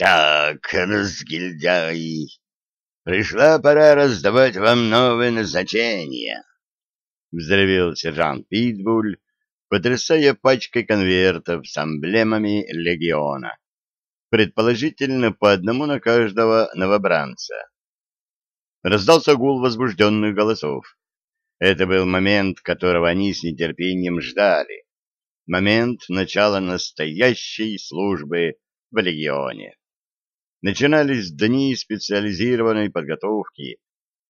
Так, разгильдяи, пришла пора раздавать вам новые назначения. Взревел сержант Питбуль, потрясая пачкой конвертов с эмблемами легиона, предположительно по одному на каждого новобранца. Раздался гул возбужденных голосов. Это был момент, которого они с нетерпением ждали. Момент начала настоящей службы в легионе начинались дни специализированной подготовки,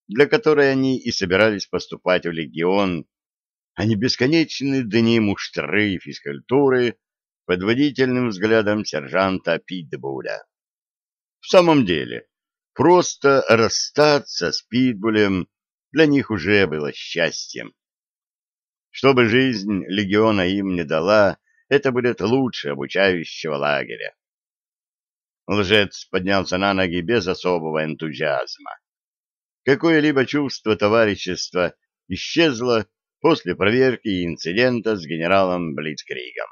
для которой они и собирались поступать в легион, а не бесконечные дни муштры и физкультуры под водительным взглядом сержанта Питбуля. В самом деле, просто расстаться с Питбулем для них уже было счастьем. Что бы жизнь легиона им не дала, это будет лучше обучающего лагеря. Лжец поднялся на ноги без особого энтузиазма. Какое-либо чувство товарищества исчезло после проверки инцидента с генералом Блицкригом.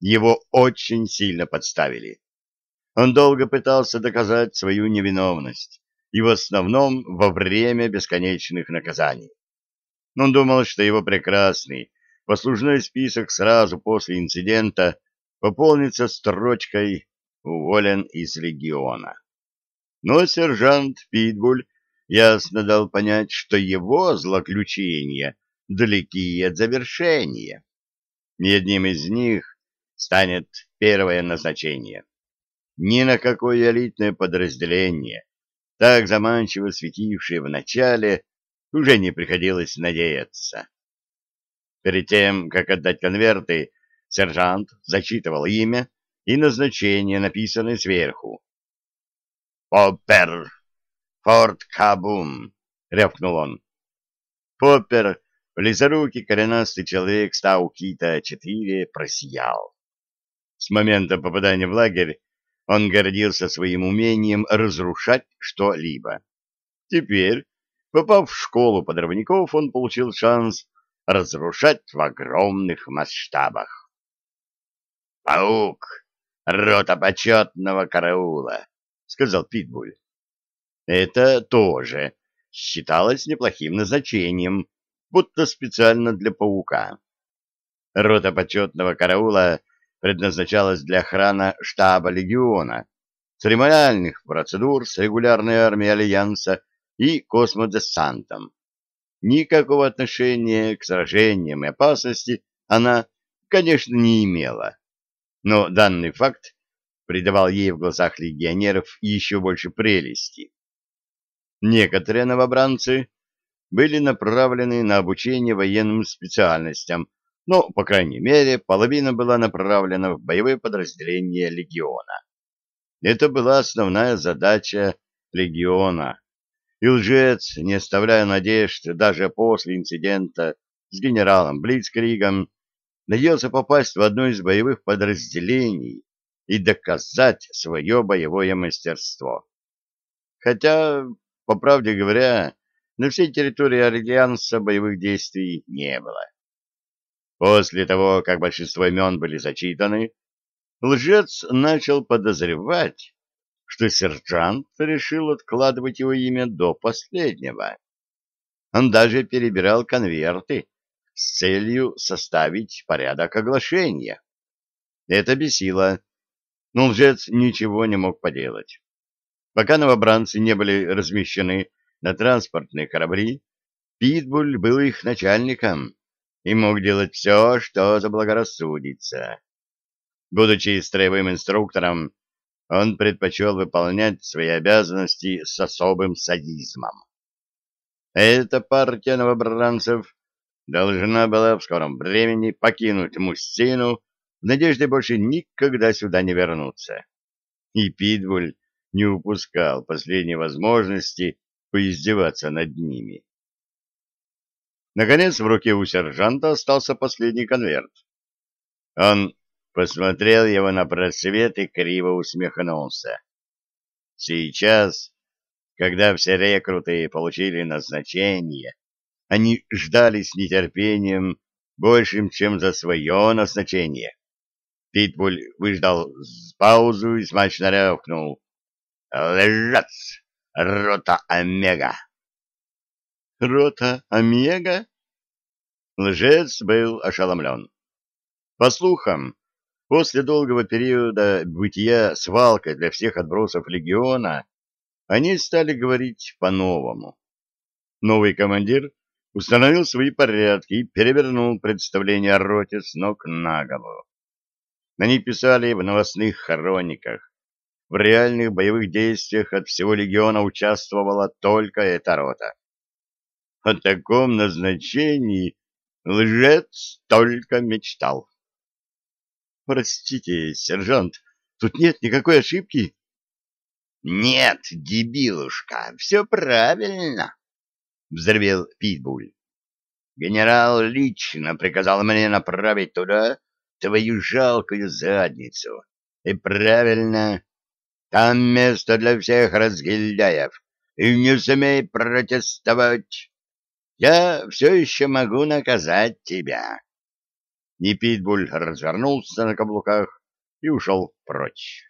Его очень сильно подставили. Он долго пытался доказать свою невиновность, и в основном во время бесконечных наказаний. Он думал, что его прекрасный послужной список сразу после инцидента пополнится строчкой уволен из легиона. Но сержант Питбуль ясно дал понять, что его злоключения далеки от завершения. Ни одним из них станет первое назначение. Ни на какое элитное подразделение, так заманчиво светившее в начале, уже не приходилось надеяться. Перед тем, как отдать конверты, сержант зачитывал имя и назначение, написанное сверху. «Поппер! Форт Кабум!» — рявкнул он. Поппер, близорукий коренастый человек стау Кита-4, просиял. С момента попадания в лагерь он гордился своим умением разрушать что-либо. Теперь, попав в школу подрывников, он получил шанс разрушать в огромных масштабах. «Паук!» Рота почетного караула, — сказал Питбуль. Это тоже считалось неплохим назначением, будто специально для паука. Рота почетного караула предназначалась для охраны штаба легиона, церемониальных процедур с регулярной армией Альянса и космодесантом. Никакого отношения к сражениям и опасности она, конечно, не имела но данный факт придавал ей в глазах легионеров еще больше прелести. Некоторые новобранцы были направлены на обучение военным специальностям, но, по крайней мере, половина была направлена в боевые подразделения легиона. Это была основная задача легиона, и лжец, не оставляя надежд даже после инцидента с генералом Блицкригом, надеялся попасть в одно из боевых подразделений и доказать свое боевое мастерство. Хотя, по правде говоря, на всей территории Альянса боевых действий не было. После того, как большинство имен были зачитаны, лжец начал подозревать, что сержант решил откладывать его имя до последнего. Он даже перебирал конверты, с целью составить порядок оглашения. Это бесило, но лжец ничего не мог поделать. Пока новобранцы не были размещены на транспортные корабли, Питбуль был их начальником и мог делать все, что заблагорассудится. Будучи строевым инструктором, он предпочел выполнять свои обязанности с особым садизмом. Эта партия новобранцев должна была в скором времени покинуть Мустину в надежде больше никогда сюда не вернуться. И Питбуль не упускал последней возможности поиздеваться над ними. Наконец в руке у сержанта остался последний конверт. Он посмотрел его на просвет и криво усмехнулся. Сейчас, когда все рекруты получили назначение, они ждали с нетерпением большим, чем за свое назначение. Питбуль выждал паузу и смачно рявкнул. «Лжец! Рота Омега!» «Рота Омега?» Лжец был ошеломлен. По слухам, после долгого периода бытия свалкой для всех отбросов легиона, они стали говорить по-новому. Новый командир установил свои порядки и перевернул представление о роте с ног на голову. Они писали в новостных хрониках. В реальных боевых действиях от всего легиона участвовала только эта рота. О таком назначении лжец только мечтал. «Простите, сержант, тут нет никакой ошибки?» «Нет, дебилушка, все правильно», — взревел Питбуль. «Генерал лично приказал мне направить туда твою жалкую задницу. И правильно, там место для всех разгильдяев, и не сумей протестовать. Я все еще могу наказать тебя. И Питбуль развернулся на каблуках и ушел прочь.